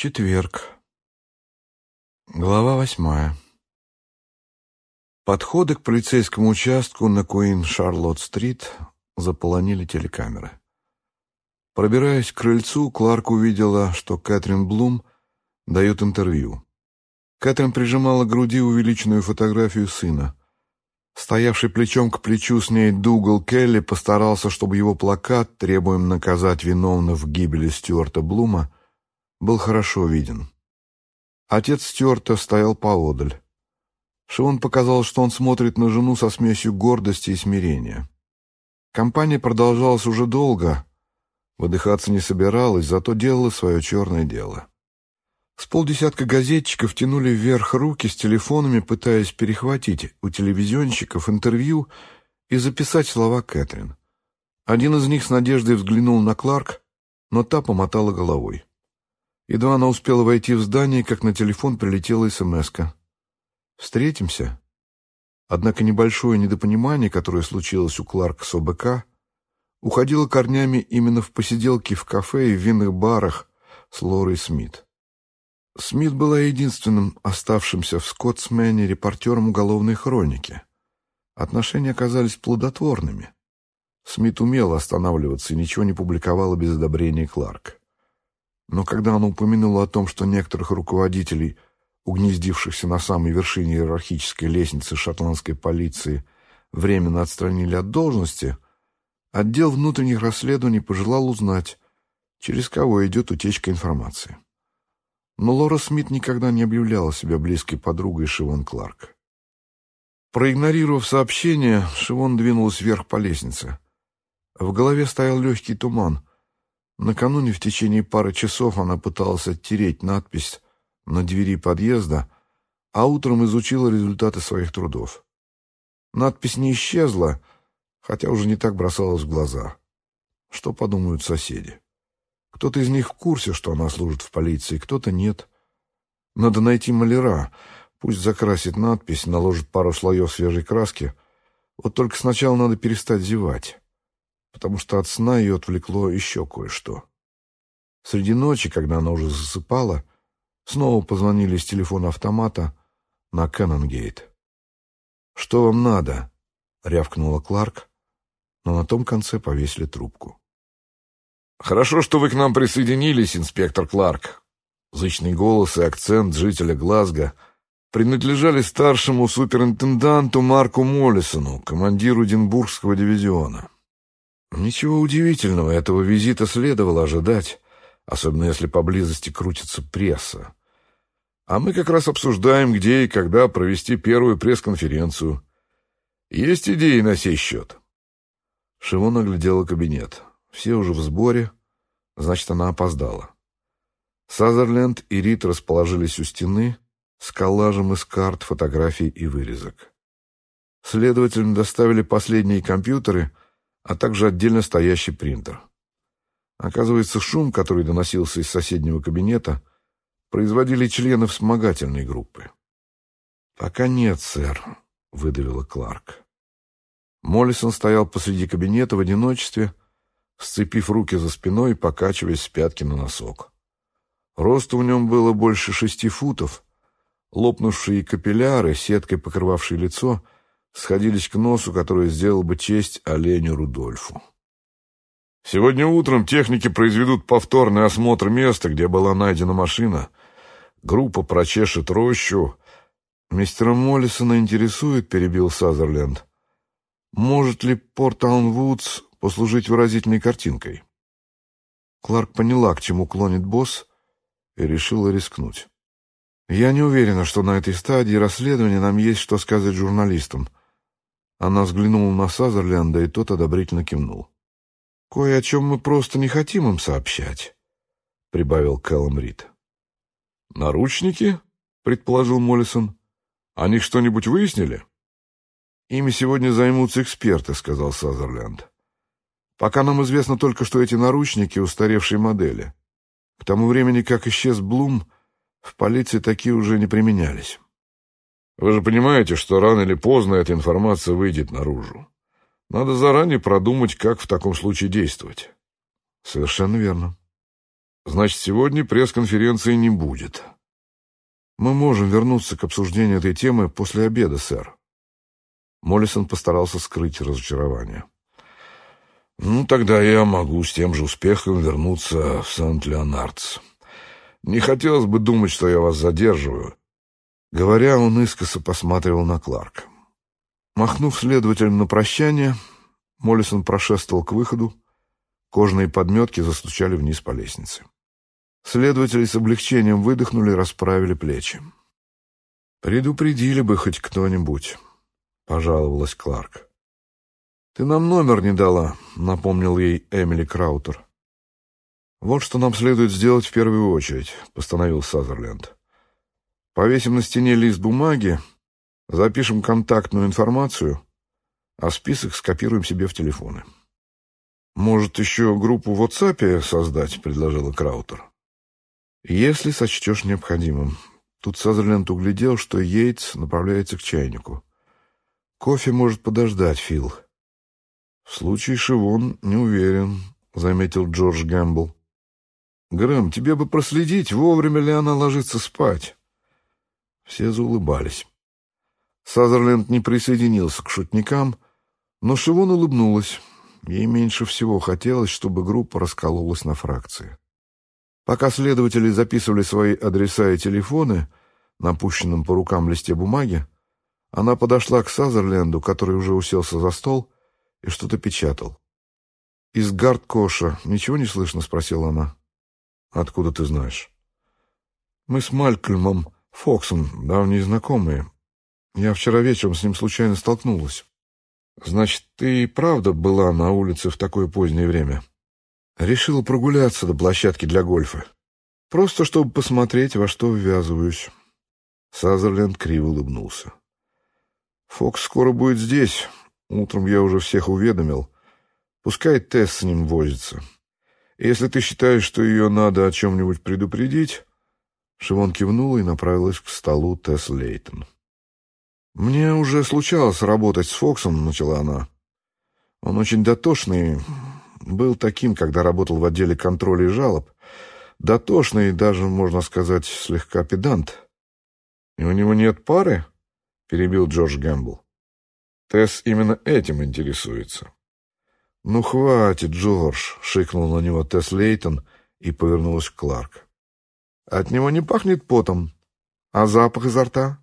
Четверг. Глава восьмая. Подходы к полицейскому участку на Куин-Шарлотт-стрит заполонили телекамеры. Пробираясь к крыльцу, Кларк увидела, что Кэтрин Блум дает интервью. Кэтрин прижимала к груди увеличенную фотографию сына. Стоявший плечом к плечу с ней Дугал Келли постарался, чтобы его плакат «Требуем наказать виновных в гибели Стюарта Блума» был хорошо виден. Отец Стюарта стоял поодаль. Шивон показал, что он смотрит на жену со смесью гордости и смирения. Компания продолжалась уже долго, выдыхаться не собиралась, зато делала свое черное дело. С полдесятка газетчиков тянули вверх руки с телефонами, пытаясь перехватить у телевизионщиков интервью и записать слова Кэтрин. Один из них с надеждой взглянул на Кларк, но та помотала головой. Едва она успела войти в здание, как на телефон прилетела смс -ка. «Встретимся?» Однако небольшое недопонимание, которое случилось у Кларка с ОБК, уходило корнями именно в посиделки в кафе и в винных барах с Лорой Смит. Смит была единственным оставшимся в Скоттсмене репортером уголовной хроники. Отношения оказались плодотворными. Смит умела останавливаться и ничего не публиковала без одобрения Кларка. Но когда она упомянула о том, что некоторых руководителей, угнездившихся на самой вершине иерархической лестницы шотландской полиции, временно отстранили от должности, отдел внутренних расследований пожелал узнать, через кого идет утечка информации. Но Лора Смит никогда не объявляла себя близкой подругой Шивон Кларк. Проигнорировав сообщение, Шивон двинулась вверх по лестнице. В голове стоял легкий туман — Накануне в течение пары часов она пыталась оттереть надпись на двери подъезда, а утром изучила результаты своих трудов. Надпись не исчезла, хотя уже не так бросалась в глаза. Что подумают соседи? Кто-то из них в курсе, что она служит в полиции, кто-то нет. Надо найти маляра, пусть закрасит надпись, наложит пару слоев свежей краски. Вот только сначала надо перестать зевать потому что от сна ее отвлекло еще кое-что. Среди ночи, когда она уже засыпала, снова позвонили с телефона автомата на Кэннонгейт. «Что вам надо?» — рявкнула Кларк, но на том конце повесили трубку. «Хорошо, что вы к нам присоединились, инспектор Кларк». Зычный голос и акцент жителя Глазго принадлежали старшему суперинтенданту Марку Моллисону, командиру Эдинбургского дивизиона. Ничего удивительного, этого визита следовало ожидать, особенно если поблизости крутится пресса. А мы как раз обсуждаем, где и когда провести первую пресс-конференцию. Есть идеи на сей счет?» Шивон оглядела кабинет. Все уже в сборе, значит, она опоздала. Сазерленд и Рит расположились у стены с коллажем из карт, фотографий и вырезок. Следовательно, доставили последние компьютеры — а также отдельно стоящий принтер. Оказывается, шум, который доносился из соседнего кабинета, производили члены вспомогательной группы. «Пока нет, сэр», — выдавила Кларк. Моллисон стоял посреди кабинета в одиночестве, сцепив руки за спиной и покачиваясь с пятки на носок. Роста в нем было больше шести футов, лопнувшие капилляры, сеткой покрывавшие лицо — сходились к носу, который сделал бы честь оленю Рудольфу. Сегодня утром техники произведут повторный осмотр места, где была найдена машина. Группа прочешет рощу. Мистера Моллисона интересует, перебил Сазерленд. Может ли Портаун Вудс послужить выразительной картинкой? Кларк поняла, к чему клонит босс, и решила рискнуть. «Я не уверена, что на этой стадии расследования нам есть что сказать журналистам. Она взглянула на Сазерленда, и тот одобрительно кивнул. «Кое о чем мы просто не хотим им сообщать», — прибавил Кэллом Рид. «Наручники?» — предположил Моллисон. «Они что-нибудь выяснили?» «Ими сегодня займутся эксперты», — сказал Сазерленд. «Пока нам известно только, что эти наручники — устаревшие модели. К тому времени, как исчез Блум, в полиции такие уже не применялись». Вы же понимаете, что рано или поздно эта информация выйдет наружу. Надо заранее продумать, как в таком случае действовать. Совершенно верно. Значит, сегодня пресс-конференции не будет. Мы можем вернуться к обсуждению этой темы после обеда, сэр. Моллисон постарался скрыть разочарование. Ну, тогда я могу с тем же успехом вернуться в Сент-Леонардс. Не хотелось бы думать, что я вас задерживаю. Говоря, он искоса посматривал на Кларка. Махнув следователем на прощание, Моллисон прошествовал к выходу. Кожные подметки застучали вниз по лестнице. Следователи с облегчением выдохнули и расправили плечи. «Предупредили бы хоть кто-нибудь», — пожаловалась Кларк. «Ты нам номер не дала», — напомнил ей Эмили Краутер. «Вот что нам следует сделать в первую очередь», — постановил Сазерленд. «Повесим на стене лист бумаги, запишем контактную информацию, а список скопируем себе в телефоны». «Может, еще группу в WhatsApp создать?» — предложила Краутер. «Если сочтешь необходимым». Тут Сазерленд углядел, что Йейтс направляется к чайнику. «Кофе может подождать, Фил». «В случае Шивон не уверен», — заметил Джордж Гэмбл. «Грэм, тебе бы проследить, вовремя ли она ложится спать». Все заулыбались. Сазерленд не присоединился к шутникам, но Шивон улыбнулась. Ей меньше всего хотелось, чтобы группа раскололась на фракции. Пока следователи записывали свои адреса и телефоны на пущенном по рукам листе бумаги, она подошла к Сазерленду, который уже уселся за стол и что-то печатал. «Из Гард-Коша ничего не слышно?» — спросила она. «Откуда ты знаешь?» «Мы с Малькольмом Фоксом давние знакомые. Я вчера вечером с ним случайно столкнулась». «Значит, ты и правда была на улице в такое позднее время?» «Решила прогуляться до площадки для гольфа. Просто чтобы посмотреть, во что ввязываюсь». Сазерленд криво улыбнулся. «Фокс скоро будет здесь. Утром я уже всех уведомил. Пускай Тесс с ним возится. Если ты считаешь, что ее надо о чем-нибудь предупредить...» Шивон кивнула и направилась к столу Тесс Лейтон. «Мне уже случалось работать с Фоксом», — начала она. «Он очень дотошный, был таким, когда работал в отделе контроля и жалоб. Дотошный, даже, можно сказать, слегка педант». «И у него нет пары?» — перебил Джордж Гэмбл. Тесс именно этим интересуется. «Ну, хватит, Джордж!» — шикнул на него Тесс Лейтон и повернулась к Кларк. «От него не пахнет потом, а запах изо рта?»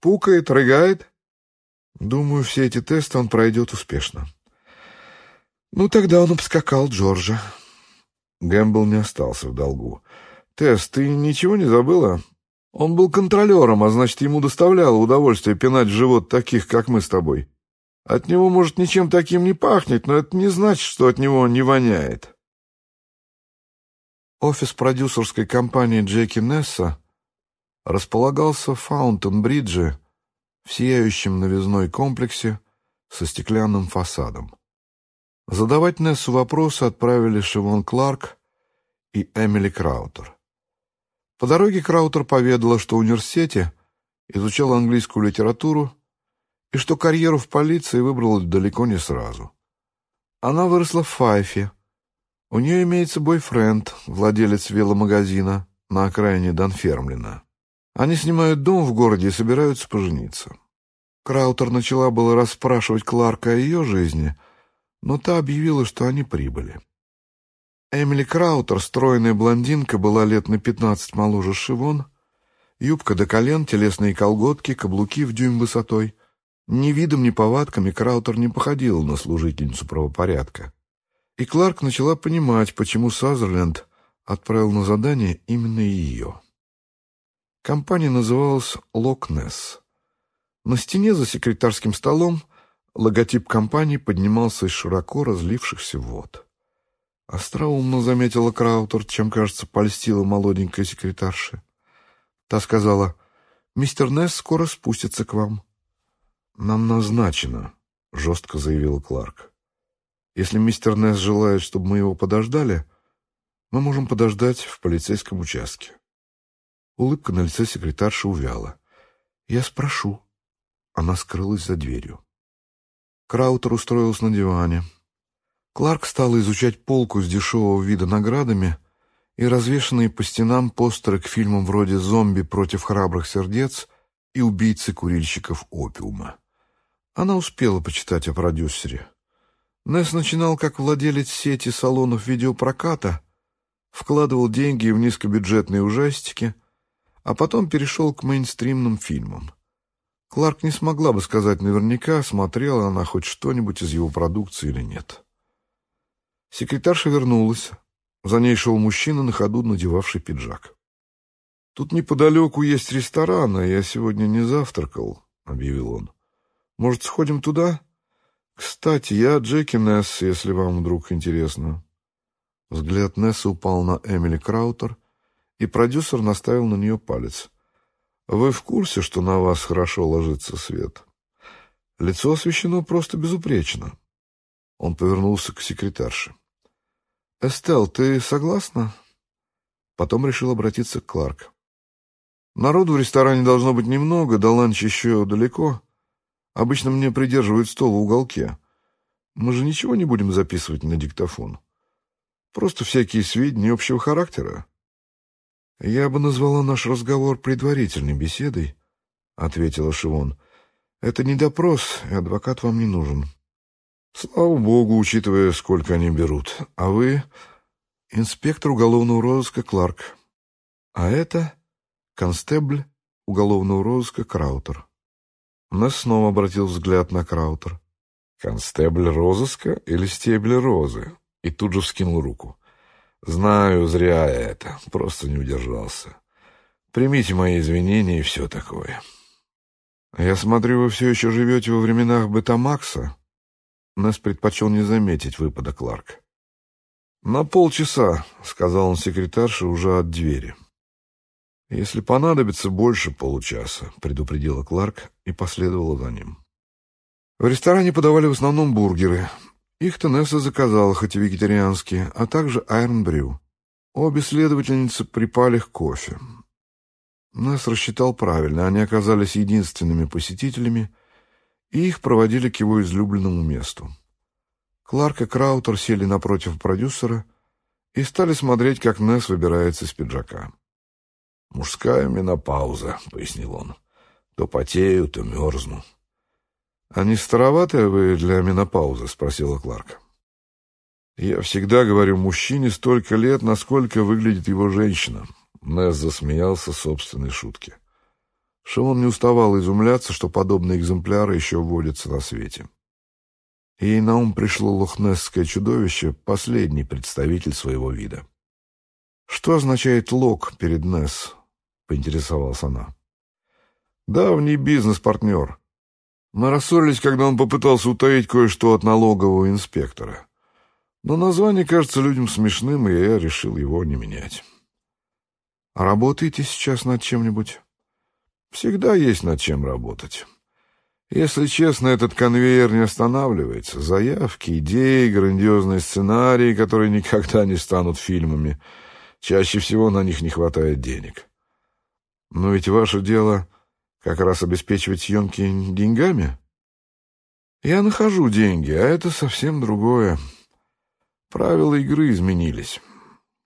Пукает, рыгает? Думаю, все эти тесты он пройдет успешно. Ну, тогда он обскакал Джорджа. Гэмбл не остался в долгу. Тесс, ты ничего не забыла? Он был контролером, а значит, ему доставляло удовольствие пинать живот таких, как мы с тобой. От него, может, ничем таким не пахнет, но это не значит, что от него не воняет. Офис продюсерской компании Джеки Несса располагался в Фаунтон-бридже, в сияющем новизной комплексе со стеклянным фасадом. Задавать Нессу вопросы отправили Шивон Кларк и Эмили Краутер. По дороге Краутер поведала, что в университете изучала английскую литературу и что карьеру в полиции выбрала далеко не сразу. Она выросла в Файфе. У нее имеется бойфренд, владелец веломагазина на окраине Данфермлина. Они снимают дом в городе и собираются пожениться. Краутер начала было расспрашивать Кларка о ее жизни, но та объявила, что они прибыли. Эмили Краутер, стройная блондинка, была лет на пятнадцать моложе Шивон, юбка до колен, телесные колготки, каблуки в дюйм высотой. Ни видом, ни повадками Краутер не походила на служительницу правопорядка. И Кларк начала понимать, почему Сазерленд отправил на задание именно ее. Компания называлась «Локнесс». На стене за секретарским столом логотип компании поднимался из широко разлившихся вод. Остроумно заметила Краутер, чем, кажется, польстила молоденькая секретарша. Та сказала, «Мистер Несс скоро спустится к вам». «Нам назначено», — жестко заявил Кларк. «Если мистер Несс желает, чтобы мы его подождали, мы можем подождать в полицейском участке». Улыбка на лице секретарши увяла. «Я спрошу». Она скрылась за дверью. Краутер устроился на диване. Кларк стал изучать полку с дешевого вида наградами и развешанные по стенам постеры к фильмам вроде «Зомби против храбрых сердец» и «Убийцы курильщиков опиума». Она успела почитать о продюсере. Несс начинал как владелец сети салонов видеопроката, вкладывал деньги в низкобюджетные ужастики, а потом перешел к мейнстримным фильмам. Кларк не смогла бы сказать наверняка, смотрела она хоть что-нибудь из его продукции или нет. Секретарша вернулась. За ней шел мужчина, на ходу надевавший пиджак. «Тут неподалеку есть ресторан, а я сегодня не завтракал», — объявил он. «Может, сходим туда? Кстати, я Джеки Несс, если вам вдруг интересно». Взгляд Несса упал на Эмили Краутер, и продюсер наставил на нее палец. «Вы в курсе, что на вас хорошо ложится свет? Лицо освещено просто безупречно». Он повернулся к секретарше. «Эстел, ты согласна?» Потом решил обратиться к Кларк. «Народу в ресторане должно быть немного, до ланча еще далеко. Обычно мне придерживают стол в уголке. Мы же ничего не будем записывать на диктофон. Просто всякие сведения общего характера. Я бы назвала наш разговор предварительной беседой, — ответила Шивон. Это не допрос, и адвокат вам не нужен. Слава богу, учитывая, сколько они берут. А вы — инспектор уголовного розыска Кларк. А это констебль уголовного розыска Краутер. Нас снова обратил взгляд на Краутер. «Констебль розыска или стебель розы?» И тут же вскинул руку. «Знаю, зря я это. Просто не удержался. Примите мои извинения и все такое». «Я смотрю, вы все еще живете во временах Бетамакса?» Нас предпочел не заметить выпада Кларк. «На полчаса», — сказал он секретарше уже от двери. «Если понадобится больше получаса», — предупредила Кларк и последовала за ним. В ресторане подавали в основном бургеры. Их Тенесса заказала, хоть и вегетарианские, а также айронбрю. Обе следовательницы припали к кофе. Несс рассчитал правильно, они оказались единственными посетителями, и их проводили к его излюбленному месту. Кларк и Краутер сели напротив продюсера и стали смотреть, как Несс выбирается из пиджака. «Мужская менопауза», — пояснил он. «То потею, то мерзну». «А не староваты вы для менопаузы?» — спросила Кларк. «Я всегда говорю мужчине столько лет, насколько выглядит его женщина». Несс засмеялся собственной шутке. Шимон не уставал изумляться, что подобные экземпляры еще вводятся на свете. Ей на ум пришло лохнесское чудовище, последний представитель своего вида. «Что означает лог перед Несс?» — поинтересовалась она. «Давний бизнес-партнер. Мы рассорились, когда он попытался утаить кое-что от налогового инспектора. Но название кажется людям смешным, и я решил его не менять. А работаете сейчас над чем-нибудь? Всегда есть над чем работать. Если честно, этот конвейер не останавливается. Заявки, идеи, грандиозные сценарии, которые никогда не станут фильмами. Чаще всего на них не хватает денег. Но ведь ваше дело как раз обеспечивать съемки деньгами? Я нахожу деньги, а это совсем другое. Правила игры изменились.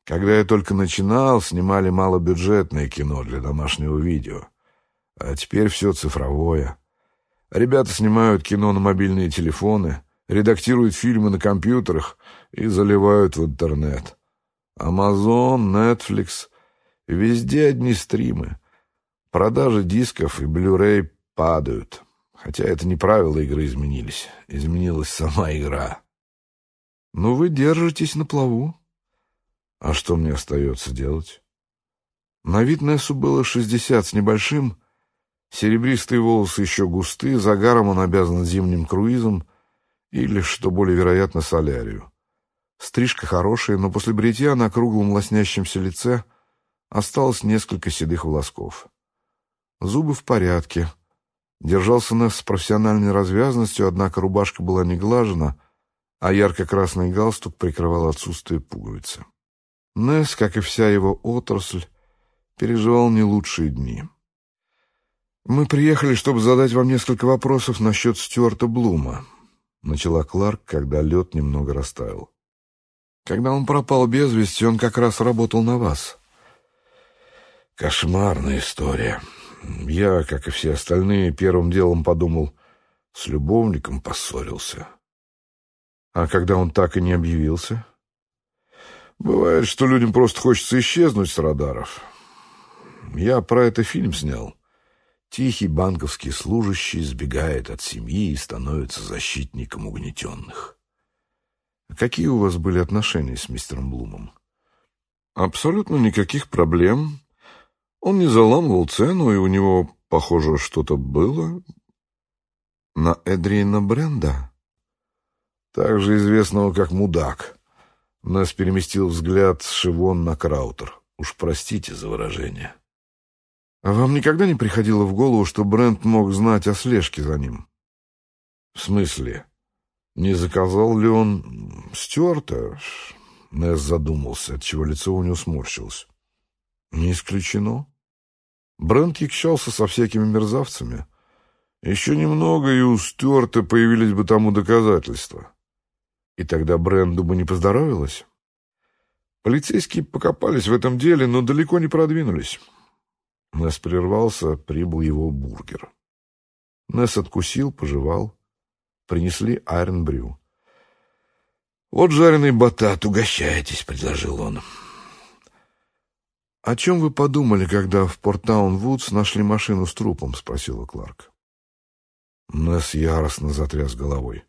Когда я только начинал, снимали малобюджетное кино для домашнего видео. А теперь все цифровое. Ребята снимают кино на мобильные телефоны, редактируют фильмы на компьютерах и заливают в интернет. Amazon, Netflix — везде одни стримы — Продажи дисков и Blu-ray падают. Хотя это не правила игры изменились. Изменилась сама игра. Ну, вы держитесь на плаву. А что мне остается делать? На вид Нессу было шестьдесят с небольшим. Серебристые волосы еще густые, загаром он обязан зимним круизом или, что более вероятно, солярию. Стрижка хорошая, но после бритья на круглом лоснящемся лице осталось несколько седых волосков. Зубы в порядке. Держался Несс с профессиональной развязностью, однако рубашка была не глажена, а ярко-красный галстук прикрывал отсутствие пуговицы. Несс, как и вся его отрасль, переживал не лучшие дни. «Мы приехали, чтобы задать вам несколько вопросов насчет Стюарта Блума», — начала Кларк, когда лед немного растаял. Когда он пропал без вести, он как раз работал на вас. Кошмарная история. Я, как и все остальные, первым делом подумал, с любовником поссорился. А когда он так и не объявился? Бывает, что людям просто хочется исчезнуть с радаров. Я про это фильм снял. Тихий банковский служащий сбегает от семьи и становится защитником угнетенных. Какие у вас были отношения с мистером Блумом? Абсолютно никаких проблем. Он не заламывал цену, и у него, похоже, что-то было. На Эдриена Бренда? Также известного как Мудак. Нас переместил взгляд с Шивон на Краутер. Уж простите за выражение. А вам никогда не приходило в голову, что Брент мог знать о слежке за ним? В смысле? Не заказал ли он Стюарта? Несс задумался, отчего лицо у него сморщилось. Не исключено. Брент якщался со всякими мерзавцами. Еще немного, и у Стюарта появились бы тому доказательства. И тогда Бренду бы не поздоровилось. Полицейские покопались в этом деле, но далеко не продвинулись. Несс прервался, прибыл его бургер. Несс откусил, пожевал. Принесли айрон-брю. «Вот жареный батат, угощайтесь», — предложил он. «О чем вы подумали, когда в Порттаун-Вудс нашли машину с трупом?» — спросила Кларк. Несс яростно затряс головой.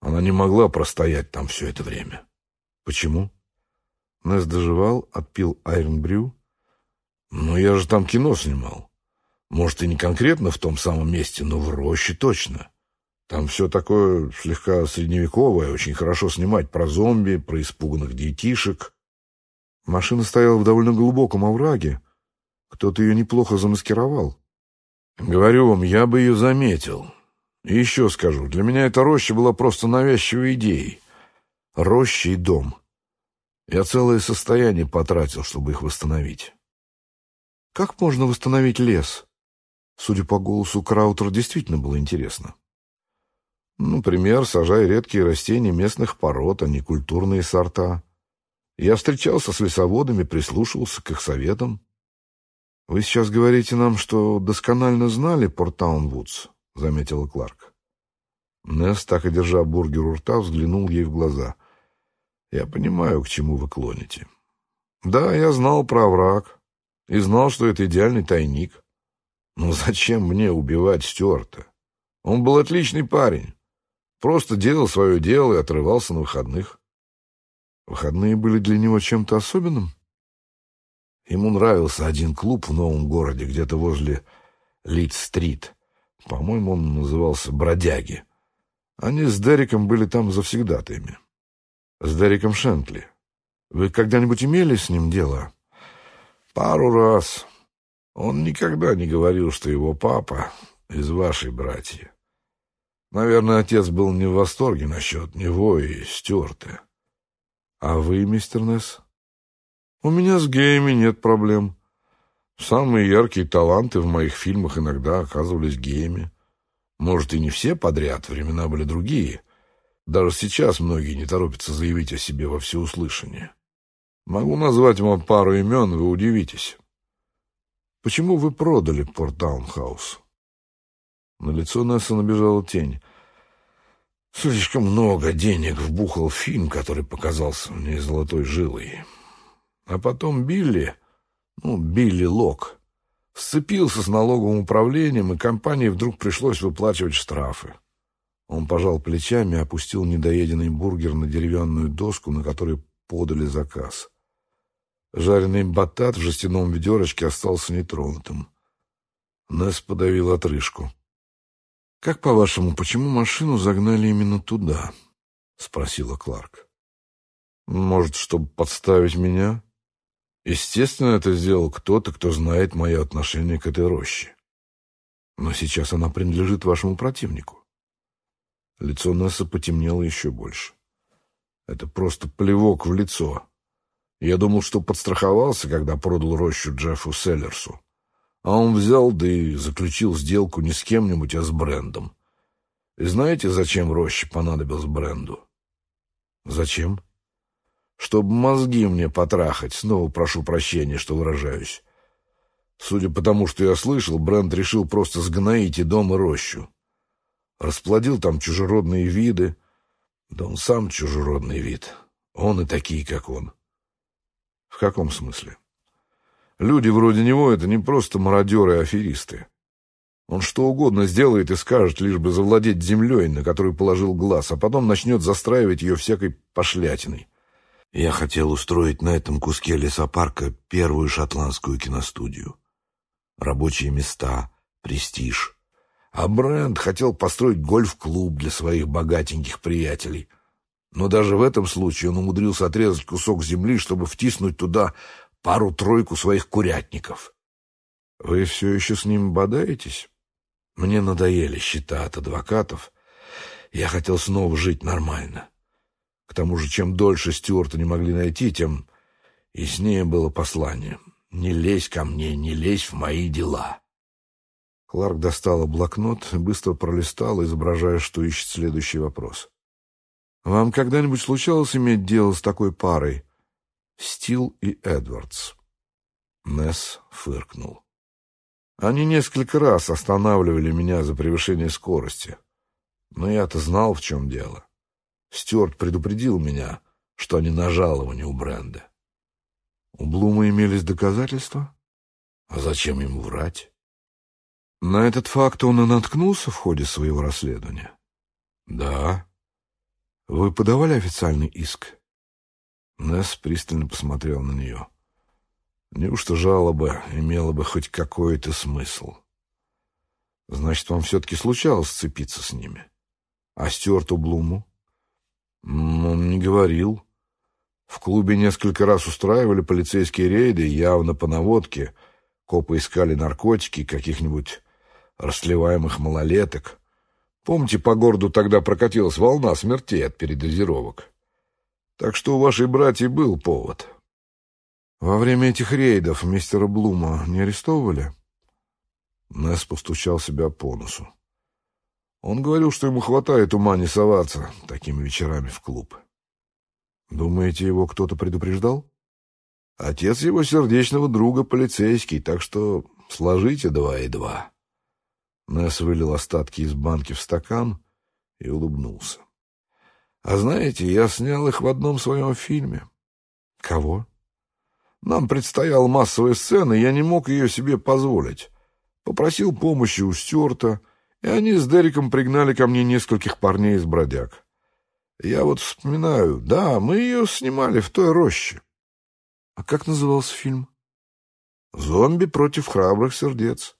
Она не могла простоять там все это время. «Почему?» Несс доживал, отпил айрон-брю, ну, я же там кино снимал. Может, и не конкретно в том самом месте, но в роще точно. Там все такое слегка средневековое, очень хорошо снимать про зомби, про испуганных детишек. Машина стояла в довольно глубоком овраге. Кто-то ее неплохо замаскировал. Говорю вам, я бы ее заметил. И еще скажу, для меня эта роща была просто навязчивой идеей. Роща и дом. Я целое состояние потратил, чтобы их восстановить. Как можно восстановить лес? Судя по голосу, Краутер действительно было интересно. Например, сажая редкие растения местных пород, а не культурные сорта. Я встречался с лесоводами, прислушивался к их советам. «Вы сейчас говорите нам, что досконально знали Портаун-Вудс», — заметила Кларк. Несс, так и держа бургер у рта, взглянул ей в глаза. «Я понимаю, к чему вы клоните. Да, я знал про враг, и знал, что это идеальный тайник. Но зачем мне убивать Стюарта? Он был отличный парень. Просто делал свое дело и отрывался на выходных. Выходные были для него чем-то особенным? Ему нравился один клуб в новом городе, где-то возле Лид-стрит. По-моему, он назывался «Бродяги». Они с Дериком были там завсегдатаями. С Дериком Шентли. Вы когда-нибудь имели с ним дело? Пару раз. Он никогда не говорил, что его папа из вашей братья. Наверное, отец был не в восторге насчет него и Стюарта. А вы, мистер Несс? У меня с геями нет проблем. Самые яркие таланты в моих фильмах иногда оказывались геями. Может, и не все подряд, времена были другие. Даже сейчас многие не торопятся заявить о себе во всеуслышание. Могу назвать вам пару имен, вы удивитесь. Почему вы продали Портаунхаус? На лицо Несса набежала тень. Слишком много денег вбухал фильм, который показался мне золотой жилой. А потом Билли, ну, Билли Лок, сцепился с налоговым управлением, и компании вдруг пришлось выплачивать штрафы. Он пожал плечами и опустил недоеденный бургер на деревянную доску, на которой подали заказ. Жареный батат в жестяном ведерочке остался нетронутым. Несс подавил отрыжку. «Как, по-вашему, почему машину загнали именно туда?» — спросила Кларк. «Может, чтобы подставить меня?» Естественно, это сделал кто-то, кто знает мое отношение к этой роще. Но сейчас она принадлежит вашему противнику. Лицо Несса потемнело еще больше. Это просто плевок в лицо. Я думал, что подстраховался, когда продал рощу Джеффу Селлерсу. А он взял, да и заключил сделку не с кем-нибудь, а с брендом. И знаете, зачем роще понадобилось бренду? Зачем? чтобы мозги мне потрахать. Снова прошу прощения, что выражаюсь. Судя по тому, что я слышал, Брент решил просто сгноить и дом, и рощу. Расплодил там чужеродные виды. Да он сам чужеродный вид. Он и такие, как он. В каком смысле? Люди вроде него — это не просто мародеры и аферисты. Он что угодно сделает и скажет, лишь бы завладеть землей, на которую положил глаз, а потом начнет застраивать ее всякой пошлятиной. Я хотел устроить на этом куске лесопарка первую шотландскую киностудию. Рабочие места, престиж. А Брент хотел построить гольф-клуб для своих богатеньких приятелей. Но даже в этом случае он умудрился отрезать кусок земли, чтобы втиснуть туда пару-тройку своих курятников. Вы все еще с ним бодаетесь? Мне надоели счета от адвокатов. Я хотел снова жить нормально. К тому же, чем дольше Стюарта не могли найти, тем яснее было послание. «Не лезь ко мне, не лезь в мои дела». Кларк достала блокнот быстро пролистала, изображая, что ищет следующий вопрос. «Вам когда-нибудь случалось иметь дело с такой парой? Стил и Эдвардс?» Несс фыркнул. «Они несколько раз останавливали меня за превышение скорости. Но я-то знал, в чем дело. Стюарт предупредил меня, что они на жалование у Бренда. У Блума имелись доказательства? А зачем ему врать? На этот факт он и наткнулся в ходе своего расследования? Да. Вы подавали официальный иск? Несс пристально посмотрел на нее. Неужто жалоба имела бы хоть какой-то смысл? Значит, вам все-таки случалось сцепиться с ними? А Стюарту Блуму? Он не говорил. В клубе несколько раз устраивали полицейские рейды, явно по наводке. Копы искали наркотики, каких-нибудь расливаемых малолеток. Помните, по городу тогда прокатилась волна смертей от передозировок? Так что у вашей братьи был повод. Во время этих рейдов мистера Блума не арестовывали? Несс постучал себя по носу. Он говорил, что ему хватает ума не соваться такими вечерами в клуб. Думаете, его кто-то предупреждал? Отец его сердечного друга полицейский, так что сложите два и два. Несс вылил остатки из банки в стакан и улыбнулся. А знаете, я снял их в одном своем фильме. Кого? Нам предстояла массовая сцена, и я не мог ее себе позволить. Попросил помощи у Стюарта — и они с Дериком пригнали ко мне нескольких парней из бродяг. Я вот вспоминаю, да, мы ее снимали в той роще. А как назывался фильм? «Зомби против храбрых сердец».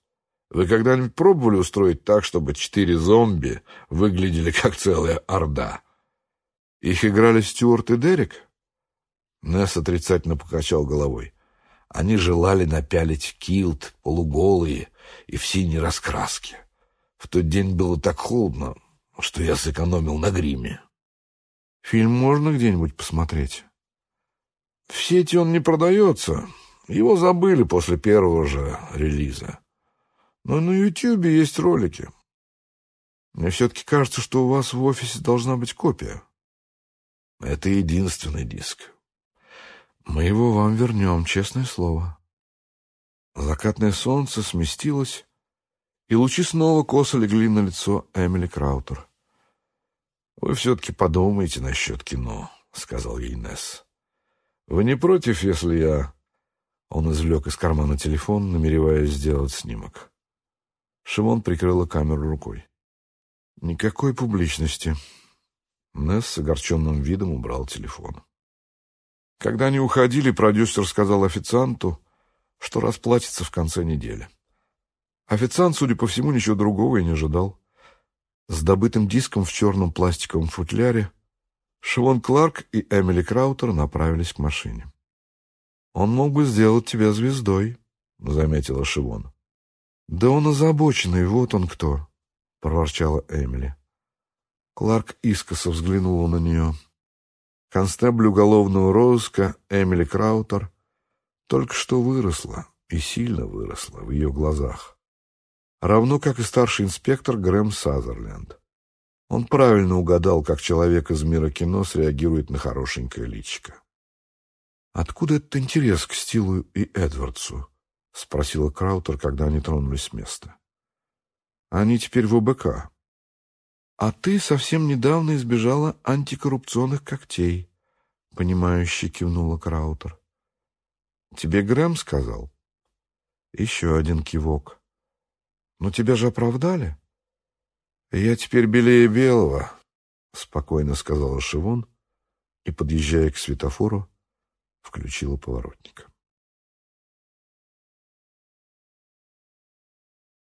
Вы когда-нибудь пробовали устроить так, чтобы четыре зомби выглядели как целая орда? Их играли Стюарт и Дерек? Несс отрицательно покачал головой. Они желали напялить килт, полуголые и в синей раскраске. В тот день было так холодно, что я сэкономил на гриме. Фильм можно где-нибудь посмотреть? В сети он не продается. Его забыли после первого же релиза. Но на Ютьюбе есть ролики. Мне все-таки кажется, что у вас в офисе должна быть копия. Это единственный диск. Мы его вам вернем, честное слово. Закатное солнце сместилось, и лучи снова косо легли на лицо Эмили Краутер. «Вы все-таки подумайте насчет кино», — сказал ей Несс. «Вы не против, если я...» Он извлек из кармана телефон, намереваясь сделать снимок. Шимон прикрыла камеру рукой. «Никакой публичности». Несс с огорченным видом убрал телефон. Когда они уходили, продюсер сказал официанту, что расплатится в конце недели. Официант, судя по всему, ничего другого и не ожидал. С добытым диском в черном пластиковом футляре Шивон Кларк и Эмили Краутер направились к машине. «Он мог бы сделать тебя звездой», — заметила Шивон. «Да он озабоченный, вот он кто», — проворчала Эмили. Кларк искоса взглянула на нее. Констебль уголовного розыска Эмили Краутер только что выросла и сильно выросла в ее глазах равно как и старший инспектор Грэм Сазерленд. Он правильно угадал, как человек из мира кино среагирует на хорошенькое личико. «Откуда этот интерес к Стилу и Эдвардсу?» — спросила Краутер, когда они тронулись с места. «Они теперь в ОБК. А ты совсем недавно избежала антикоррупционных когтей», — понимающе кивнула Краутер. «Тебе Грэм сказал?» Еще один кивок. «Но тебя же оправдали?» «Я теперь белее белого», — спокойно сказала Шивон и, подъезжая к светофору, включила поворотник.